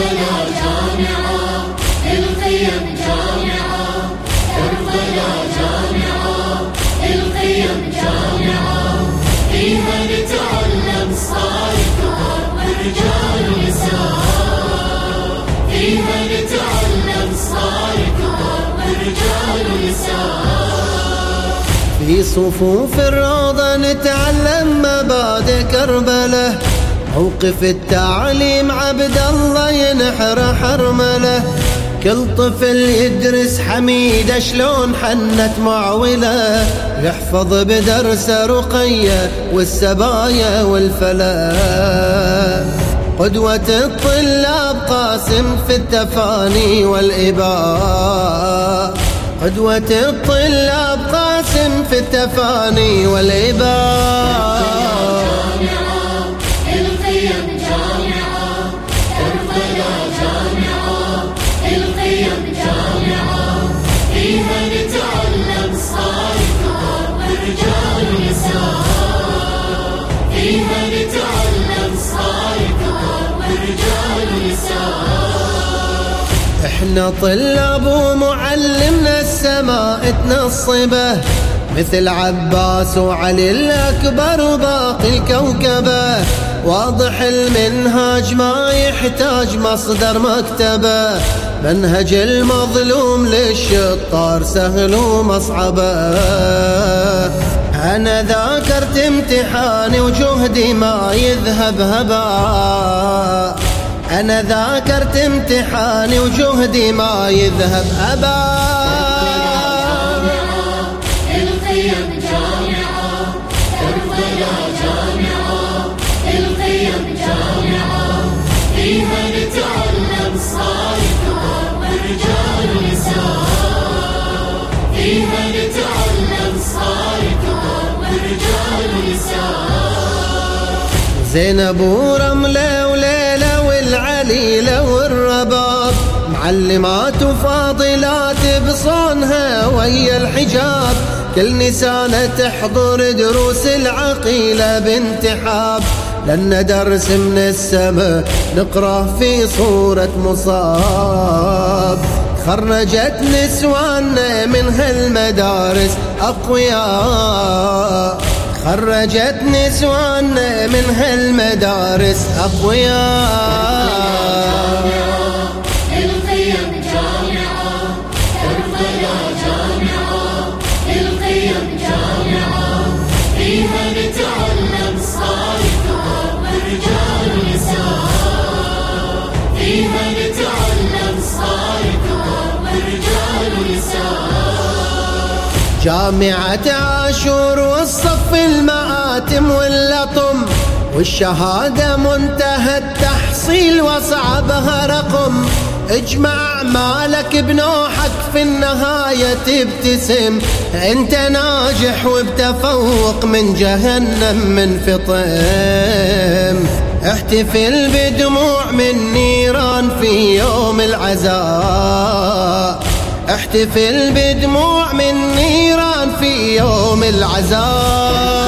كربلاء جامعة القيم جامعة كربلاء جامعة القيم جامعة فيها نتعلم صالحها رجال نساء. فيها نتعلم صالحها رجال نساء. في صفوف الروضة نتعلم مبادئ كربلاء. موقف التعليم عبد الله ينحر حرمله. كل طفل يدرس حميدة شلون حنت معولة يحفظ بدرس رقية والسبايا والفلا. قدوة الطلاب قاسم في التفاني والإباء. قدوة الطلاب قاسم في التفاني والإباء. إحنا طلاب ومعلمنا السماء تنصبه مثل عباس وعلي الأكبر وباقي الكوكبة. واضح المنهاج ما يحتاج مصدر مكتبة منهج المظلوم للشطار سهل ومصعبة. أنا ذاكرت امتحاني وجهدي ما يذهب هباء. أنا ذاكرت امتحاني وجهدي ما يذهب القيم جامعة جامعة جامعة فيها نتعلم فيها نتعلم زينب ورملة معلمات وفاضلات بصونها ويا الحجاب. كل نسانة تحضر دروس العقيلة بانتحاب. لأن درس من السماء نقرأ في صورة مصاب. خرجت نسواننا من هالمدارس أقوياء. خرجت نسواننا من هالمدارس أقوياء. جامعة عاشور والصف المآتم واللطم والشهادة منتهى التحصيل وصعبها رقم اجمع مالك بنوحك في النهاية تبتسم. أنت ناجح وبتفوق من جهنم منفطم احتفل بدموع من نيران في يوم العزاء. احتفل بدموع من نيران في يوم العزاء.